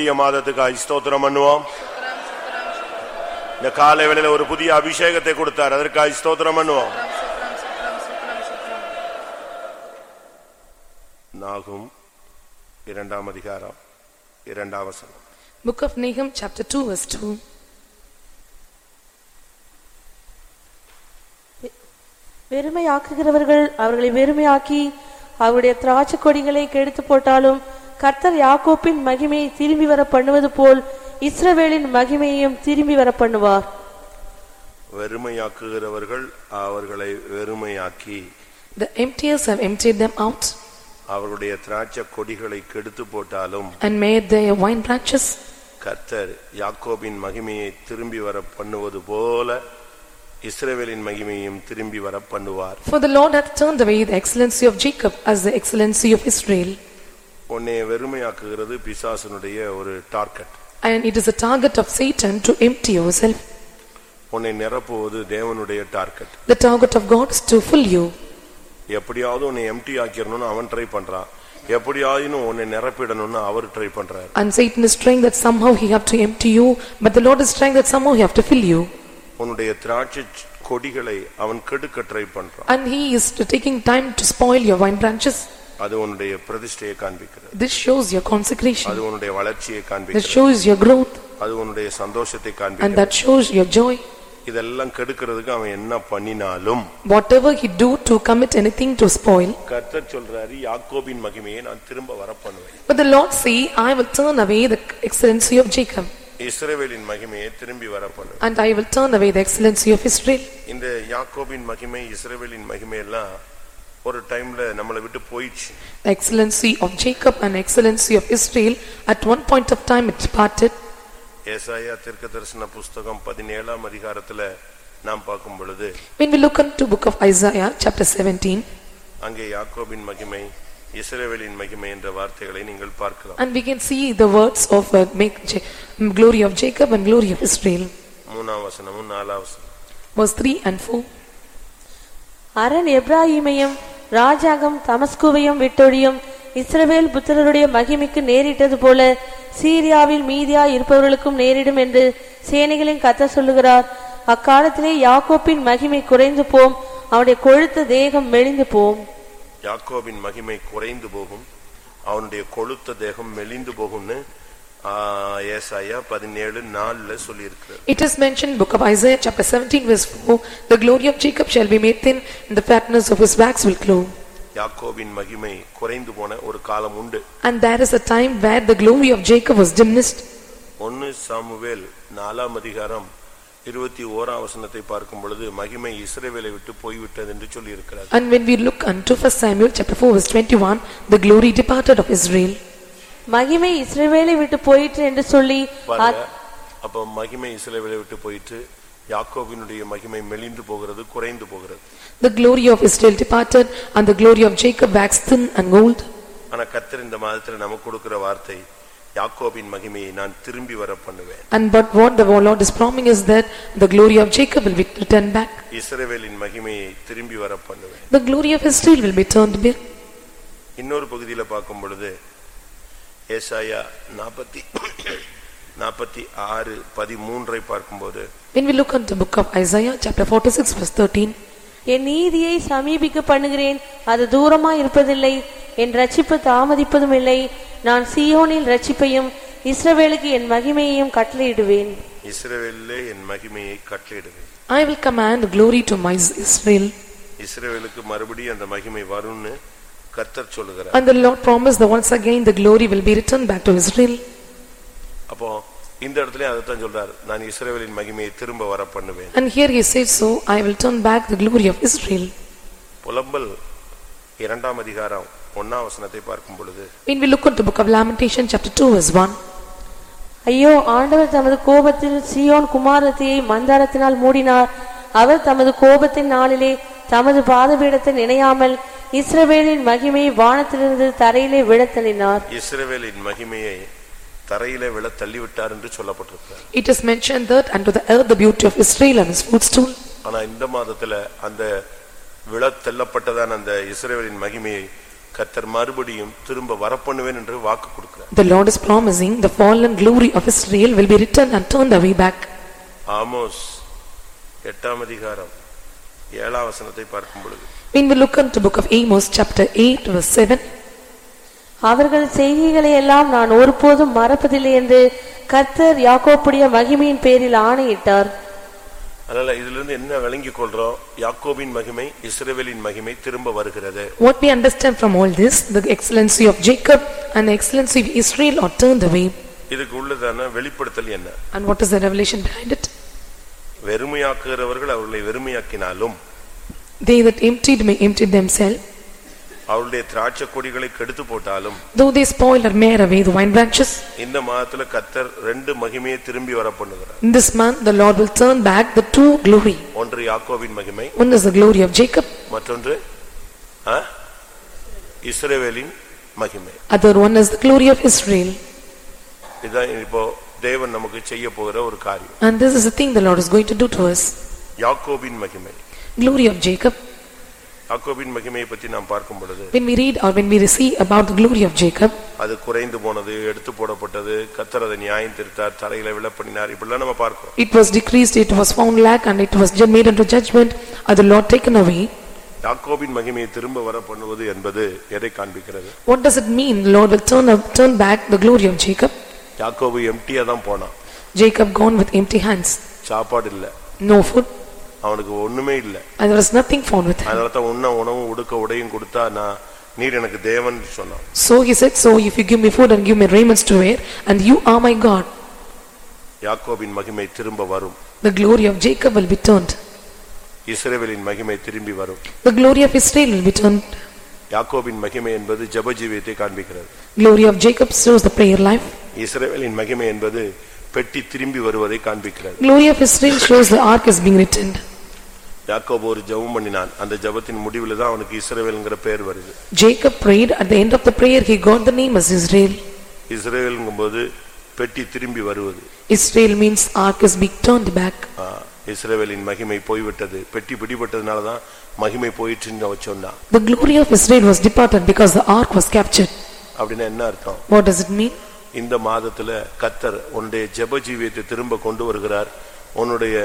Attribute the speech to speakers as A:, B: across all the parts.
A: புதிய மாதத்துக்கு ஸ்தோத்திரம் பண்ணுவோம் இந்த காலை வேளையில ஒரு புதிய அபிஷேகத்தை கொடுத்தார் அதற்காக ஸ்தோத்திரம் பண்ணுவோம் நாகும் இரண்டாம் அதிகாரம் இரண்டாம் வசனம்
B: Book of Nahum, chapter 2, verse 2.
C: வெறுமையாக்குகிறவர்கள் அவர்களை வெறுமையாக்கி அவருடைய திராட்சை கொடிகளை கெடுத்து போட்டாலும் கர்த்தர் யாக்கோப்பின் மகிமையை திரும்பி வர பண்ணுவது போல் இஸ்ரவேலின் மகிமையையும் திரும்பி வர பண்ணுவார்
A: வெறுமையாக்குகிறவர்கள் அவர்களை வெறுமையாக்கி
B: The emptiers have emptied them out
A: அவர்களுடைய திராட்சை கொடிகளை கெடுத்து போட்டாலும்
B: and made their wine branches.
A: கர்த்தர் யாக்கோபின் மகிமையை திரும்பி வர பண்ணுவது போல இஸ்ரவேலின் மகிமையும் திரும்பி வர பண்ணுவார்
B: For the Lord hath turned away the excellency of Jacob as the excellency of Israel.
A: உன்னை வெறுமையாக்குகிறது பிசாசனுடைய ஒரு target
B: And it is a target of Satan to empty yourself.
A: உன்னை நிரப்புவது தேவனுடைய target
B: The target of God is to fill you.
A: எப்படியாவது உன்னை empty ஆக்கிடணும்னு அவன் ட்ரை பண்றான் எப்படியாவது உன்னை நிரப்பிடணும்னு அவர் ட்ரை பண்றாரு
B: And Satan is trying that somehow he have to empty you, but the Lord is trying that somehow he have to fill you.
A: உன்னுடைய திராட்சை கொடிகளை அவன் கெடுக்க ட்ரை பண்றான்
B: And he is taking time to spoil your vine branches.
A: அது உன்னுடைய பிரதிஷ்டையை காண்பிக்கிறது
B: This shows your consecration.
A: அது உன்னுடைய வளர்ச்சியை
B: This
A: காண்பிக்கிறது
B: shows your growth.
A: அது உன்னுடைய சந்தோஷத்தை
B: And
A: காண்பிக்கிறது
B: that shows your joy.
A: இதெல்லாம் கெடுக்கிறதுக்கு அவன் என்ன பண்ணினாலும்
B: Whatever he do to commit anything to spoil.
A: கர்த்தர் சொல்றாரு யாக்கோபின் மகிமையை நான் திரும்ப வர பண்ணுவேன்
B: But the Lord say, I will turn away the excellency of Jacob.
A: இஸ்ரவேலின் மகிமையை திரும்பி வர பண்ணுவேன்
B: And I will turn away the excellency of Israel.
A: இந்த யாக்கோபின் மகிமை இஸ்ரவேலின் மகிமை எல்லாம் ஒரு டைம்ல நம்மளை விட்டு போயிடுச்சு
B: excellency of Jacob and excellency of Israel, at one point of time it departed.
A: ஏசாயா தீர்க்க தரிசன புஸ்தகம் பதினேழாம் அதிகாரத்துல நாம் பார்க்கும் பொழுது
B: When we look into book of Isaiah, chapter 17,
A: அங்கே யாக்கோபின் மகிமை இஸ்ரவேலின் மகிமை என்ற வார்த்தைகளை நீங்கள் பார்க்கலாம்
B: and we can see the words of uh, make glory of Jacob and glory of Israel.
A: மூணாம் வசனமும் நாலாம் வசனம்
B: Verse 3 and 4.
C: அரண் எப்ராஹிமையும் ராஜாகம் தமஸ்குவையும் விட்டொழியும். இஸ்ரவேல் புத்திரருடைய மகிமைக்கு நேரிட்டது போல சீரியாவில் மீதியா இருப்பவர்களுக்கும் நேரிடும் என்று சேனைகளின் கத்த சொல்லுகிறார். அக்காலத்திலே யாக்கோப்பின் மகிமை குறைந்து போம். அவனுடைய கொழுத்த தேகம் மெலிந்து போம்.
A: யாக்கோவின் மகிமை குறைந்து போகும். அவனுடைய கொழுத்த தேகம் மெலிந்து போகும்னு ஏசாயா பதினேழு நாலுல சொல்லியிருக்கிறார்
B: It is mentioned book of Isaiah, chapter 17, verse 4, The glory of Jacob shall be made thin, and the fatness of his wax will glow.
A: யாக்கோபின் மகிமை குறைந்து போன ஒரு காலம் உண்டு
B: And there is a time where the glory of Jacob was diminished.
A: ஒன்னு Samuel நாலாம் அதிகாரம் இருபத்தி ஓராம் வசனத்தை பார்க்கும் பொழுது மகிமை இஸ்ரவேலை விட்டு போய்விட்டது என்று சொல்லியிருக்கிறார்
B: And when we look unto 1 Samuel, chapter 4, verse 21, the glory departed of Israel.
C: மகிமை இஸ்ரவேலை விட்டு போயிற்று என்று சொல்லி
A: அப்ப மகிமை இஸ்ரவேலை விட்டு போயிட்டு யாக்கோபினுடைய மகிமை மெலிந்து போகிறது குறைந்து போகிறது
B: The glory of Israel departed, and the glory of Jacob waxed thin and old.
A: ஆனா கர்த்தர் இந்த மாதத்துல நமக்கு கொடுக்கிற வார்த்தை யாக்கோபின் மகிமையை நான் திரும்பி வர பண்ணுவேன்
B: And but what the Lord is promising is that the glory of Jacob will be returned back.
A: இஸ்ரவேலின் மகிமையை திரும்பி வர பண்ணுவேன்
B: The glory of Israel will be turned back.
A: இன்னொரு பகுதியில பார்க்கும் பொழுது ஏசாயா நாற்பத்தி நாற்பத்தி ஆறு பதிமூன்றை பார்க்கும்போது
B: When we look at the book of Isaiah, chapter 46, verse 13,
C: என் நீதியை சமீபிக்க பண்ணுகிறேன் அது தூரமா இருப்பதில்லை. என் ரட்சிப்பு தாமதிப்பதும் இல்லை. நான் சீயோனில் ரட்சிப்பையும் இஸ்ரவேலுக்கு என் மகிமையையும் கட்டளையிடுவேன்.
A: இஸ்ரவேலிலே என் மகிமையை கட்டளையிடுவேன்.
B: I will command glory to my Israel.
A: இஸ்ரவேலுக்கு மறுபடியும் அந்த மகிமை வரும்னு கர்த்தர் சொல்லுகிறார்
B: And the Lord promised that once again the glory will be returned back to Israel.
A: அப்போ இந்த இடத்துல அதைத்தான் சொல்றார் நான் இஸ்ரவேலின் மகிமையை திரும்ப வர பண்ணுவேன்
B: And here he says so, I will turn back the glory of Israel.
A: புலம்பல் இரண்டாம் அதிகாரம் ஒன்னாம் வசனத்தை பார்க்கும் பொழுது
B: When we look at the book of Lamentation, chapter 2, verse 1,
C: ஐயோ ஆண்டவர் தமது கோபத்தில் சீயோன் குமாரத்தியை மந்தாரத்தினால் மூடினார் அவர் தமது கோபத்தின் நாளிலே தமது பாதபீடத்தை நினையாமல் இஸ்ரவேலின் மகிமையை வானத்திலிருந்து தரையிலே விழத்தள்ளினார்
A: இஸ்ரவேலின் மகிமையை தரையிலே விழ தள்ளிவிட்டார் என்று சொல்லப்பட்டிருக்கிறார்
B: it is mentioned that unto the earth the beauty of Israel and his footstool.
A: ஆனா இந்த மாதத்துல அந்த விழ தள்ளப்பட்டதான அந்த இஸ்ரவேலின் மகிமையை கத்தர் மறுபடியும் திரும்ப வரப்பண்ணுவேன் என்று வாக்கு கொடுக்கிறார்
B: The Lord is promising the fallen glory of Israel will be returned and turned away back.
A: Amos எட்டாம் அதிகாரம் ஏழாம் வசனத்தை பார்க்கும் பொழுது
B: When we look into book of Amos, chapter 8, verse 7,
C: அவர்கள் செய்கைகளை எல்லாம் நான் ஒருபோதும் மறப்பதில்லை என்று கர்த்தர் யாக்கோப்புடைய மகிமையின் பேரில் ஆணையிட்டார்
A: அதனால இதுல இருந்து என்ன விளங்கிக் கொள்றோம் யாக்கோபின் மகிமை இஸ்ரவேலின் மகிமை திரும்ப வருகிறது
B: what we understand from all this, the excellency of Jacob and the excellency of Israel are turned away.
A: இதுக்கு உள்ளதான வெளிப்படுத்தல் என்ன
B: And what is the revelation behind it?
A: வெறுமையாக்குகிறவர்கள் அவர்களை வெறுமையாக்கினாலும்
B: They that emptied may empty themselves,
A: அவருடைய திராட்சை கொடிகளை கெடுத்து போட்டாலும்
B: though they spoil or mare away the vine branches.
A: இந்த மாதத்துல கத்தர் ரெண்டு மகிமையை திரும்பி வர பண்ணுகிறார்
B: In this month, the Lord will turn back the two glory.
A: ஒன்று யாக்கோபின் மகிமை
B: One is the glory of Jacob,
A: மற்றொன்று ஆ? இஸ்ரவேலின் மகிமை
B: other one is the glory of Israel.
A: இதுதான் இப்போ தேவன் நமக்கு செய்ய போகிற ஒரு காரியம்
B: And this is the thing the Lord is going to do to us.
A: யாக்கோபின் மகிமை
B: Glory of Jacob.
A: யாக்கோபின் மகிமையை பற்றி நாம் பார்க்கும் பொழுது
B: When we read or when we receive about the glory of Jacob,
A: அது குறைந்து போனது எடுத்து போடப்பட்டது கத்தர் அதை நியாயம் திருத்தார் தரையில விழப்பண்ணினார் இப்படிலாம் நம்ம பார்க்கிறோம்
B: it was decreased, it was found lack and it was ju- made into judgment, and the Lord taken away.
A: யாக்கோபின் மகிமையை திரும்ப வர பண்ணுவது என்பது எதை காண்பிக்கிறது
B: What does it mean? The Lord will turn, up- turn back the glory of Jacob.
A: யாக்கோபு எம்டியா தான் போனான்
B: Jacob gone with empty hands,
A: சாப்பாடு இல்ல
B: no food,
A: அவனுக்கு ஒண்ணுமே இல்ல
B: and there was nothing found with him.
A: அதனால தான் உண்ண உணவும் உடுக்க உடையும் கொடுத்தா நான் நீர் எனக்கு தேவன் சொன்னான்
B: So he said, "So if you give me food and give me raiments to wear, and you are my God,
A: யாக்கோபின் மகிமை திரும்ப வரும்
B: the glory of Jacob will be turned,
A: இஸ்ரவேலின் மகிமை திரும்பி வரும்
B: the glory of Israel will be turned."
A: யாக்கோபின் மகிமை என்பது ஜபஜீவியத்தை காண்பிக்கிறது
B: Glory of Jacob shows the prayer life.
A: இஸ்ரவேலின் மகிமை என்பது பெட்டி திரும்பி வருவதை காண்பிக்கிறது
B: Glory of Israel shows the ark is being returned.
A: யாக்கோபு ஒரு ஜெபம் பண்ணினான் அந்த ஜெபத்தின் முடிவில் தான் அவனுக்கு இஸ்ரவேல்ங்கிற பேர் வருது
B: Jacob prayed, at the end of the prayer, he got the name as Israel.
A: இஸ்ரவேலுங்கும்போது பெட்டி திரும்பி வருவது
B: Israel means ark is being turned back.
A: இஸ்ரவேலின் மகிமை போய்விட்டது பெட்டி பிடிபட்டதுனால தான் மகிமை போயிட்டுன்னு அவன் சொன்னான்
B: The glory of Israel was departed because the ark was captured.
A: அப்படின்னா என்ன அர்த்தம்
B: What does it mean?
A: இந்த மாதத்துல கத்தர் உன்னுடைய ஜெப ஜீவியத்தை திரும்ப கொண்டு வருகிறார் உன்னுடைய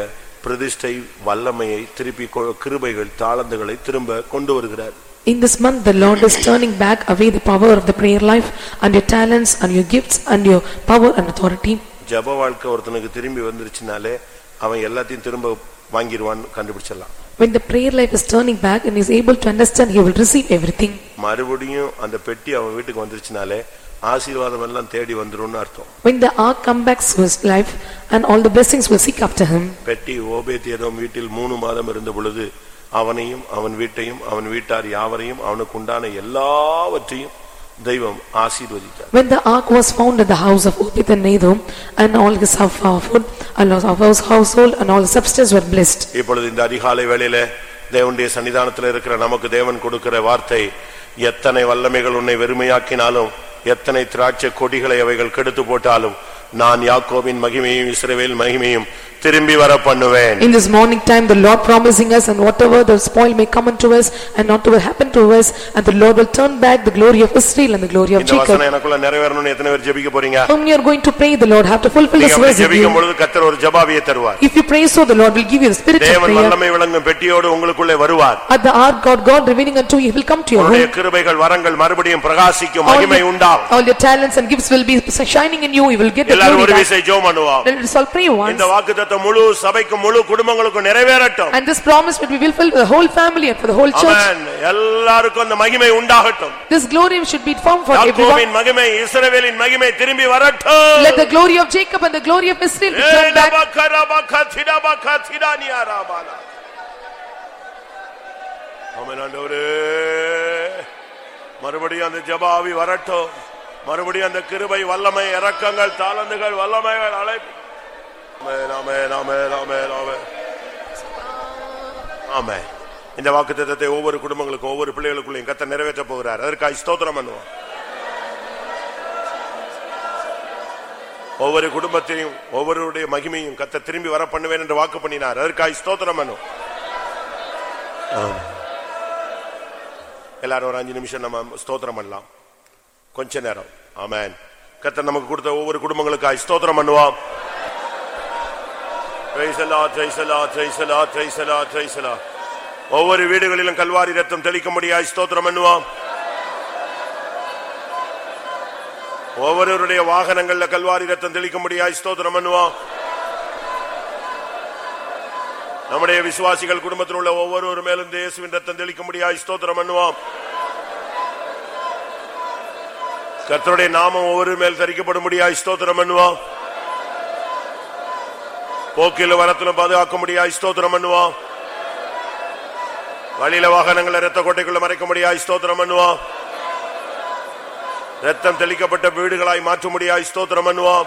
A: பிரதிஷ்டை வல்லமையை திருப்பி கொ- கிருபைகள் தாளந்துகளை திரும்ப கொண்டு வருகிறார்
B: In this month, the Lord is turning back away the power of the prayer life and your talents and your gifts and your power and authority.
A: ஜெப வாழ்க்கை ஒருத்தனுக்கு திரும்பி வந்துருச்சுனாலே அவன் எல்லாத்தையும் திரும்ப வாங்கிடுவான்னு கண்டுபிடிச்சிடலாம்
B: When the prayer life is turning back and is able to understand, he will receive everything.
A: மறுபடியும் அந்த பெட்டி அவன் வீட்டுக்கு வந்துருச்சுனாலே ஆசீர்வாதம் எல்லாம் தேடி வந்துரும்னு அர்த்தம்
B: When the ark come back to his life and all the blessings will seek after him.
A: பெட்டி ஓபேத்தியதோம் வீட்டில் மூணு மாதம் இருந்த பொழுது அவனையும் அவன் வீட்டையும் அவன் வீட்டார் யாவரையும் அவனுக்கு உண்டான எல்லாவற்றையும் தெய்வம் ஆசீர்வதித்தார்
B: When the ark was found at the house of Obed and Nahum and all his food and of his household and all the substance were blessed.
A: இப்பொழுது இந்த அதிகாலை வேளையில தேவனுடைய சன்னிதானத்தில் இருக்கிற நமக்கு தேவன் கொடுக்கிற வார்த்தை எத்தனை வல்லமைகள் உன்னை வெறுமையாக்கினாலும் எத்தனை திராட்சை கொடிகளை அவைகள் கெடுத்து போட்டாலும் நான் யாக்கோபின் மகிமையும் இஸ்ரவேல் மகிமையும் திரும்பி வர பண்ணுவேன்
B: In this morning time, the Lord promising us and whatever the spoil may come unto us and not to happen to us and the Lord will turn back the glory of Israel and the glory of
A: இந்த
B: Jacob.
A: வசனம் எனக்குள்ள நிறைவேறணும்னு எத்தனை பேர் ஜெபிக்க போறீங்க
B: Whom you are going to pray, the Lord have to fulfill
A: நீங்க
B: this
A: அப்படி
B: verse in
A: ஜெபிக்கும்
B: you.
A: பொழுது கத்தர் ஒரு ஜபாவியை தருவார்
B: If you pray so, the Lord will give you the spirit of
A: தேவன்
B: prayer.
A: வல்லமை விளங்கும் பெட்டியோடு உங்களுக்குள்ளே வருவார்
B: At the ark, God, God revealing unto you, he will come to your
A: உன்னுடைய
B: home.
A: கிருபைகள் வரங்கள் மறுபடியும் பிரகாசிக்கும்
B: All
A: மகிமை
B: your-
A: உண்டாகும்
B: All your talents and gifts will be shining in you, you will get the
A: எல்லாரும் ஒரு. விசை ஜெபம் பண்ணுவோம்
B: Let us all pray once.
A: இந்த வாக்குத்தத்தம் முழு சபைக்கும் முழு குடும்பங்களுக்கும் நிறைவேறட்டும்
B: And this promise will be fulfilled for the whole family and for the whole church.
A: ஆமென் எல்லாருக்கும் அந்த மகிமை உண்டாகட்டும்
B: This glory should be found for everyone.
A: யாக்கோபின் மகிமை இஸ்ரவேலின் மகிமை திரும்பி வரட்டும்
B: Let the glory of Jacob and the glory of Israel be turned back.
A: ஆமென் ஆண்டவரே மறுபடியும் அந்த ஜபாவி வரட்டும் மறுபடியும் அந்த கிருபை வல்லமை இறக்கங்கள் தாளந்துகள் வல்லமைகள் அழைப்பு ஆமே இந்த வாக்கு திட்டத்தை இந்த ஒவ்வொரு குடும்பங்களுக்கும் ஒவ்வொரு பிள்ளைகளுக்குள்ளையும் கத்த நிறைவேற்ற போகிறார். அதற்காக ஸ்தோத்திரம் பண்ணுவோம். ஒவ்வொரு குடும்பத்தையும் ஒவ்வொருடைய மகிமையும் கத்த திரும்பி வர பண்ணுவேன் என்று வாக்கு பண்ணினார். அதற்காக ஸ்தோத்திரம் பண்ணுவோம். எல்லாரும் ஒரு அஞ்சு நிமிஷம் நம்ம ஸ்தோத்திரம் பண்ணலாம். கொஞ்ச நேரம். ஆமேன். கத்த நமக்கு கொடுத்த ஒவ்வொரு குடும்பங்களுக்காய் ஸ்தோத்திரம் பண்ணுவான் ஒவ்வொரு வீடுகளிலும் கல்வாரி ரத்தம் தெளிக்க முடியா ஸ்தோத்திரம் பண்ணுவான் ஒவ்வொருவருடைய வாகனங்கள்ல கல்வாரி ரத்தம் தெளிக்க முடியா ஸ்தோத்திரம் பண்ணுவான் நம்முடைய விசுவாசிகள் குடும்பத்தில் உள்ள ஒவ்வொருவரு மேலும் தேசுவின் இயேசுவின் ரத்தம் தெளிக்க முடியாய் ஸ்தோத்திரம் பண்ணுவான் கர்த்தருடைய நாமம் ஒவ்வொரு மேல் தரிக்கப்பட முடியாய் ஸ்தோத்திரம் பண்ணுவோம். போக்கில வரத்திலும் பாதுகாக்க முடியாய் ஸ்தோத்திரம் பண்ணுவோம். வழியில வாகனங்களை ரத்த கோட்டைக்குள்ள மறைக்க முடியாய் ஸ்தோத்திரம் பண்ணுவோம். ரத்தம் தெளிக்கப்பட்ட வீடுகளாய் மாற்ற முடியாய் ஸ்தோத்திரம் பண்ணுவோம்.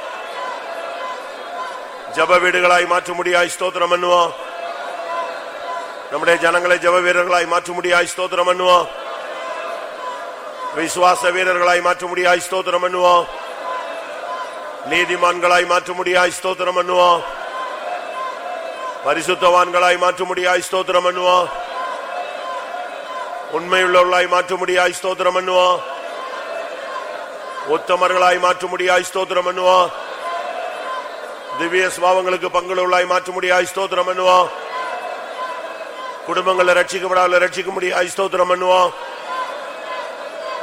A: ஜப வீடுகளாய் மாற்ற முடியாய் ஸ்தோத்திரம் பண்ணுவோம். நம்முடைய ஜனங்களை ஜப வீரர்களாய் மாற்ற முடியாய் ஸ்தோத்திரம் பண்ணுவோம். விசுவாச வீரர்களாய் மாற்ற முடியாய் ஸ்தோத்திரம் பண்ணுவோம். நீதிமான்களாய் மாற்ற முடியாய் ஸ்தோத்திரம் பண்ணுவோம். பரிசுத்தவான்களாய் மாற்ற முடியாய் ஸ்தோத்திரம் பண்ணுவோம். உண்மையுள்ளவர்களாய் மாற்ற முடியாய் ஸ்தோத்திரம் பண்ணுவோம். உத்தமர்களாய் மாற்ற முடியாய் ஸ்தோத்திரம் பண்ணுவோம். திவ்ய சுவாவங்களுக்கு பங்குள்ளவர்களாய் மாற்ற முடியாய் ஸ்தோத்திரம் பண்ணுவோம். குடும்பங்களை ரட்சிக்கப்படாத ரட்சிக்க முடியாய் ஸ்தோத்திரம் பண்ணுவோம்.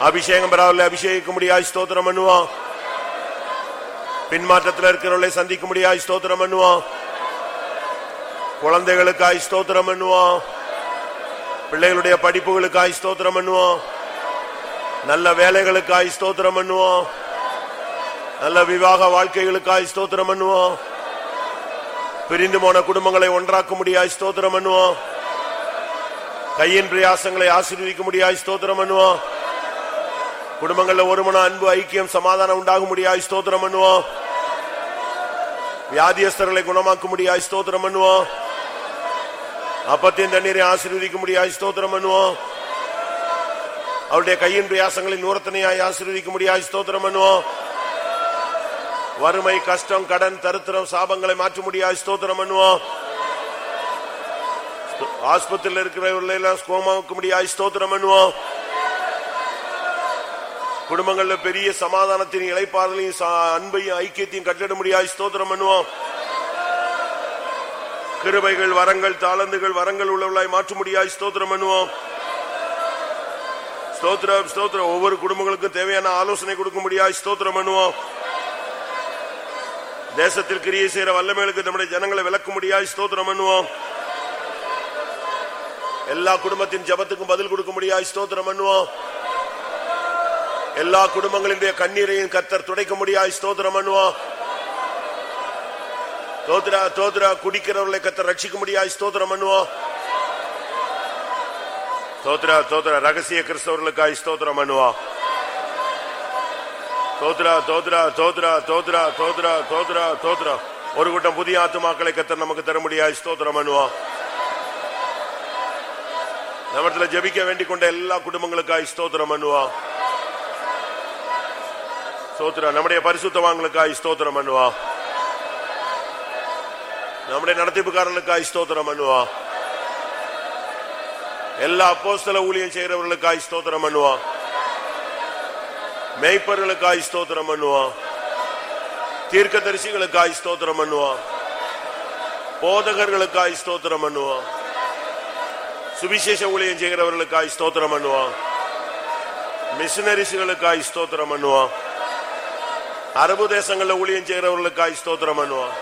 A: அபிஷேகம் பெறாவில் அபிஷேகிக்க முடியாய் ஸ்தோத்திரம் பண்ணுவான் பின்மாற்றத்தில் இருக்கிறவர்களை சந்திக்க முடியாய் ஸ்தோத்திரம் பண்ணுவான் குழந்தைகளுக்காய் ஸ்தோத்திரம் பண்ணுவோம். பிள்ளைகளுடைய படிப்புகளுக்காய் ஸ்தோத்திரம் பண்ணுவோம். நல்ல வேலைகளுக்காய் ஸ்தோத்திரம் பண்ணுவோம். நல்ல விவாக வாழ்க்கைகளுக்காய் ஸ்தோத்திரம் பண்ணுவோம். பிரிந்து போன குடும்பங்களை ஒன்றாக்க முடியாய் ஸ்தோத்திரம் பண்ணுவோம். கையின் பிரயாசங்களை ஆசீர்வதிக்க முடியாய் ஸ்தோத்திரம் பண்ணுவோம். குடும்பங்கள்ல ஒரு மன அன்பு ஐக்கியம் சமாதானம் உண்டாக முடியாது ஸ்தோத்திரம் பண்ணுவோம். வியாதியஸ்தர்களை குணமாக்க முடியாது ஸ்தோத்திரம் பண்ணுவோம். அப்பத்தின் தண்ணீரை ஆசீர்வதிக்க முடியாது ஸ்தோத்திரம் பண்ணுவோம். அவருடைய கையின் பிரயாசங்களை நூறத்தனையாய் ஆசீர்வதிக்க முடியாது ஸ்தோத்திரம் பண்ணுவோம். வறுமை கஷ்டம் கடன் தருத்திரம் சாபங்களை மாற்ற முடியாது ஸ்தோத்திரம் பண்ணுவோம். ஆஸ்பத்திரியில் இருக்கிறவர்களை எல்லாம் கோமாவுக்கு முடியாய் ஸ்தோத்திரம் பண்ணுவோம். குடும்பங்கள்ல பெரிய சமாதானத்தின் இழைப்பாறுதலையும் அன்பையும் ஐக்கியத்தையும் கட்டிட முடியாய் ஸ்தோத்திரம் பண்ணுவோம். கிருபைகள் வரங்கள் தாளந்துகள் வரங்கள் உள்ளவர்களாய் மாற்ற முடியாய் ஸ்தோத்திரம் பண்ணுவோம். ஸ்தோத்திரம் ஸ்தோத்திரம். ஒவ்வொரு குடும்பங்களுக்கும் தேவையான ஆலோசனை கொடுக்க முடியாய் ஸ்தோத்திரம் பண்ணுவோம். தேசத்தில் கிரியை செய்யற வல்லமைகளுக்கு நம்முடைய ஜனங்களை விளக்க முடியாய் ஸ்தோத்திரம் பண்ணுவோம். எல்லா குடும்பத்தின் ஜபத்துக்கும் பதில் கொடுக்க முடியாய் ஸ்தோத்திரம் பண்ணுவோம். எல்லா குடும்பங்களினுடைய கண்ணீரையும் கத்தர் துடைக்க முடியாது ஸ்தோத்திரம் பண்ணுவோம் தோத்ரா தோத்ரா குடிக்கிறவர்களை கத்தர் ரட்சிக்க முடியாது ஸ்தோத்திரம் பண்ணுவோம் தோத்ரா தோத்ரா ரகசிய கிறிஸ்தவர்களுக்காய் ஸ்தோத்திரம் பண்ணுவோம் தோத்ரா தோத்ரா தோத்ரா தோத்ரா தோத்ரா தோத்ரா தோத்ரா. ஒரு கூட்டம் புதிய ஆத்துமாக்களை கத்தர் நமக்கு தர முடியாது ஸ்தோத்திரம் பண்ணுவோம் நம்மத்துல ஜெபிக்க வேண்டிக் கொண்ட எல்லா குடும்பங்களுக்காய் ஸ்தோத்திரம் பண்ணுவோம் ஸ்தோத்திரம் நம்முடைய பரிசுத்தவாங்களுக்காய் ஸ்தோத்திரம் பண்ணுவா. நம்முடைய நடத்திப்புக்காரர்களுக்காய் ஸ்தோத்திரம் பண்ணுவா. எல்லா அப்போஸ்தல ஊழியம் செய்யறவர்களுக்காய் ஸ்தோத்திரம் பண்ணுவா. மெய்ப்பர்களுக்காய் ஸ்தோத்திரம் பண்ணுவா. தீர்க்க தரிசிகளுக்காய் ஸ்தோத்திரம் பண்ணுவா. போதகர்களுக்காய் ஸ்தோத்திரம் பண்ணுவா. சுவிசேஷ ஊழியம் செய்கிறவர்களுக்காய் ஸ்தோத்திரம் பண்ணுவா. மிஷினரிஸ்களுக்காய் ஸ்தோத்திரம் பண்ணுவான் அரபு தேசங்கள்ல ஊழியம் செய்கிறவர்களுக்காய் ஸ்தோத்திரம் பண்ணுவோம்.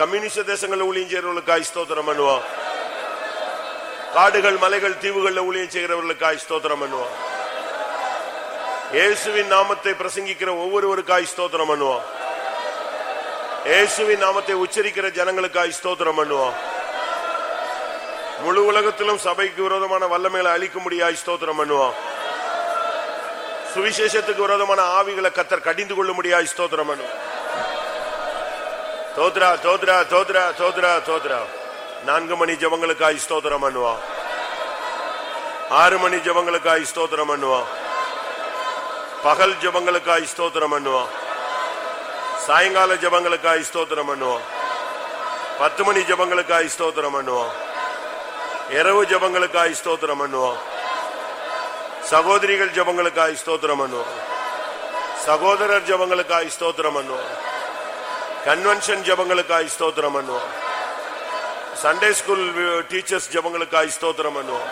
A: கம்யூனிஸ்ட் தேசங்கள்ல ஊழியம் செய்கிறவர்களுக்காய் ஸ்தோத்திரம் பண்ணுவோம். காடுகள் மலைகள் தீவுகள்ல ஊழியம் செய்கிறவர்களுக்காய் ஸ்தோத்திரம் பண்ணுவோம். இயேசுவின் நாமத்தை பிரசங்கிக்கிற ஒவ்வொருவருக்காய் ஸ்தோத்திரம் பண்ணுவோம். இயேசுவின் நாமத்தை உச்சரிக்கிற ஜனங்களுக்காய் ஸ்தோத்திரம் பண்ணுவோம். முழு உலகத்திலும் சபைக்கு விரோதமான வல்லமைகளை அழிக்கும்படியாய் முடியாய் ஸ்தோத்திரம் பண்ணுவோம். சுவிசேஷத்துக்கு விரோதமான ஆவிகளை கத்தர் கடிந்து கொள்ள முடியாய் ஸ்தோத்திரம் பண்ணுவோம் தோத்ரா தோத்ரா தோத்ரா தோத்ரா தோத்ரா நான்கு மணி ஜபங்களுக்காய் ஸ்தோத்திரம் பண்ணுவான். ஆறு மணி ஜபங்களுக்காய் ஸ்தோத்திரம் பண்ணுவான். பகல் ஜபங்களுக்காய் ஸ்தோத்திரம் பண்ணுவான். சாயங்கால ஜபங்களுக்காய் ஸ்தோத்திரம் பண்ணுவோம் பத்து மணி ஜபங்களுக்காய் ஸ்தோத்திரம் பண்ணுவோம் இரவு ஜபங்களுக்காய் ஸ்தோத்திரம் பண்ணுவோம் சகோதரிகள் ஜபங்களுக்காய் ஸ்தோத்திரம் பண்ணுவோம். சகோதரர் ஜபங்களுக்காய் ஸ்தோத்திரம் பண்ணுவோம். கன்வென்ஷன் ஜபங்களுக்காய் ஸ்தோத்திரம் பண்ணுவோம். சண்டே ஸ்கூல் டீச்சர்ஸ் ஜபங்களுக்காய் ஸ்தோத்திரம் பண்ணுவோம்.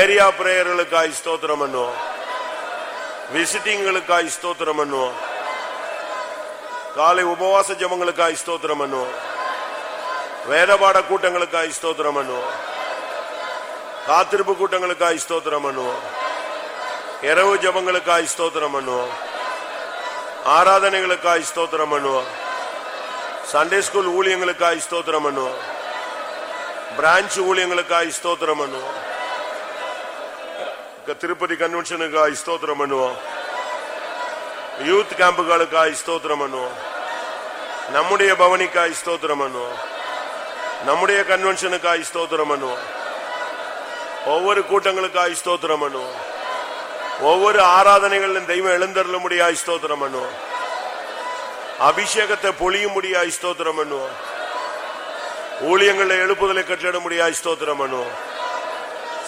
A: ஏரியா பிரேயர்களுக்காய் ஸ்தோத்திரம் பண்ணுவோம். விசிட்டிங்களுக்காய் ஸ்தோத்திரம் பண்ணுவோம். காலை உபவாச ஜபங்களுக்காய் ஸ்தோத்திரம் பண்ணுவோம். வேதபாட கூட்டங்களுக்காய் ஸ்தோத்திரம் பண்ணுவோம். காத்திருப்பு கூட்டங்களுக்காய் ஸ்தோத்திரம் பண்ணுவோம். இரவு ஜபங்களுக்காய் ஸ்தோத்திரம் பண்ணுவோம். ஆராதனைகளுக்காய் ஸ்தோத்திரம் பண்ணுவோம். சண்டே ஸ்கூல் ஊழியங்களுக்காய் ஸ்தோத்திரம் பண்ணுவோம். பிரான்ச் ஊழியங்களுக்காய் ஸ்தோத்திரம் பண்ணுவோம். திருப்பதி கன்வென்ஷனுக்காய் ஸ்தோத்திரம் பண்ணுவோம். யூத் கேம்புகளுக்காய் ஸ்தோத்திரம் பண்ணுவோம். நம்முடைய பவனிக்காய் ஸ்தோத்திரம் பண்ணுவோம். நம்முடைய கன்வென்ஷனுக்காய் ஸ்தோத்திரம் பண்ணுவோம். ஒவ்வொரு கூட்டங்களுக்காய் ஸ்தோத்திரம் பண்ணுவோம். ஒவ்வொரு ஆராதனைகளிலும் தெய்வம் எழுந்தருள முடியாய் ஸ்தோத்திரம் பண்ணுவோம். அபிஷேகத்தை பொழிய முடியா ஸ்தோத்திரம் பண்ணுவோம். ஊழியங்களை எழுப்புதலை கட்டிட முடியா ஸ்தோத்திரம் பண்ணுவோம்.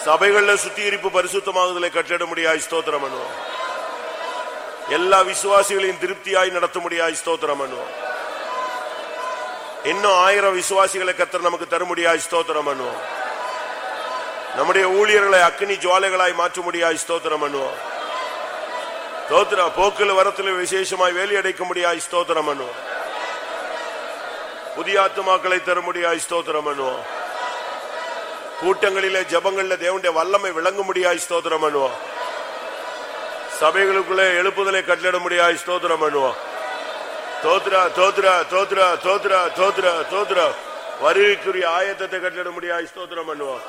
A: சபைகளில் சுத்திகரிப்பு பரிசுத்தமாகுதலை கட்டிட முடியா ஸ்தோத்திரம் பண்ணுவோம். எல்லா விசுவாசிகளையும் திருப்தியாய் நடத்த முடியா ஸ்தோத்திரம் பண்ணுவோம். இன்னும் ஆயிரம் விசுவாசிகளை கத்தர் நமக்கு தர முடியாய் ஸ்தோத்திரம் பண்ணுவோம். நம்முடைய ஊழியர்களை அக்னி ஜுவாலைகளாய் மாற்ற முடியாய் ஸ்தோத்திரம் பண்ணுவோம். ஸ்தோத்திர போக்கில் வரத்தில் விசேஷமாய் வேலி அடைக்க முடியாய் ஸ்தோத்திரம் பண்ணுவோம். புதிய ஆத்துமாக்களை தர முடியாய் ஸ்தோத்திரம் பண்ணுவோம். கூட்டங்களிலே ஜபங்களில் தேவனுடைய வல்லமை விளங்க முடியாய் ஸ்தோத்திரம் பண்ணுவோம். சபைகளுக்குள்ளே எழுப்புதலை கட்டளிட முடியாய் ஸ்தோத்திரம் பண்ணுவோம். தோத்ரா தோத்ரா தோத்ரா தோத்ரா தோத்ரா தோத்ரா வருகைக்குரிய ஆயத்தத்தை கட்டளிட முடியாய் ஸ்தோத்திரம் பண்ணுவோம்.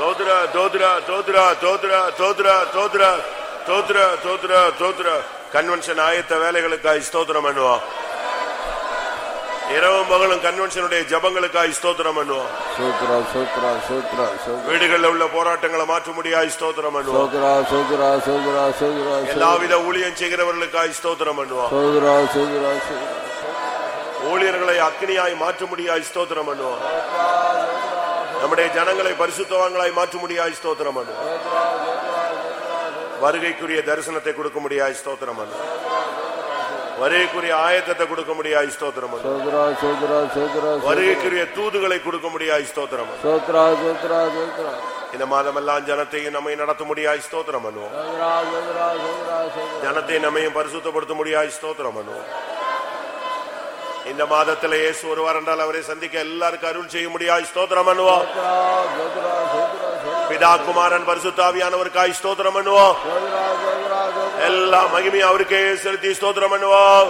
A: தோத்ரா தோத்ரா தோத்ரா தோத்ரா தோத்ரா தோத்ரா தோத்ரா தோத்ரா தோத்ரா கன்வென்ஷன் ஆயத்த வேலைகளுக்காய் ஸ்தோத்திரம் பண்ணுவோம். இரவும் பகலும் கன்வென்ஷனுடைய ஜபங்களுக்காய் ஸ்தோத்திரம் பண்ணுவோம்.
D: சோத்ரா சோத்ரா சோத்ரா
A: வீடுகளில் உள்ள போராட்டங்களை மாற்ற முடியாய் ஸ்தோத்திரம் பண்ணுவோம்.
D: சோத்ரா சோத்ரா சோத்ரா சோத்ரா
A: எல்லாவித ஊழியம் செய்கிறவர்களுக்காய் ஸ்தோத்திரம் பண்ணுவோம்.
D: சோத்ரா
A: ஊழியர்களை அக்னியாய் மாற்ற முடியாய் ஸ்தோத்திரம் பண்ணுவோம். நம்முடைய ஜனங்களை பரிசுத்தவான்களாய் மாற்ற முடியாது ஸ்தோத்திரம் வருகைக்குரிய தரிசனத்தை கொடுக்க முடியாது ஸ்தோத்திரம் வருகைக்குரிய ஆயத்தத்தை கொடுக்க முடியாது ஸ்தோத்திரம் வருகைக்குரிய தூதுகளை கொடுக்க முடியாது ஸ்தோத்திரம் இந்த மாதமெல்லாம் ஜனத்தையும் நம்மை நடத்த முடியாது ஸ்தோத்திரம் பண்ணுவோம். ஜனத்தை நம்மையும் பரிசுத்தப்படுத்த முடியாது ஸ்தோத்திரம் பண்ணுவோம். இந்த மாதத்தில் இயேசு ஒருவார் என்றால் அவரை சந்திக்க எல்லாருக்கும் அருள் செய்ய முடியாது ஸ்தோத்திரம் பண்ணுவோம். பிதா குமாரன் பரிசுத்தாவியானவருக்காய் ஸ்தோத்திரம் பண்ணுவோம். எல்லா மகிமையும் அவருக்கே செலுத்தி ஸ்தோத்திரம் பண்ணுவோம்.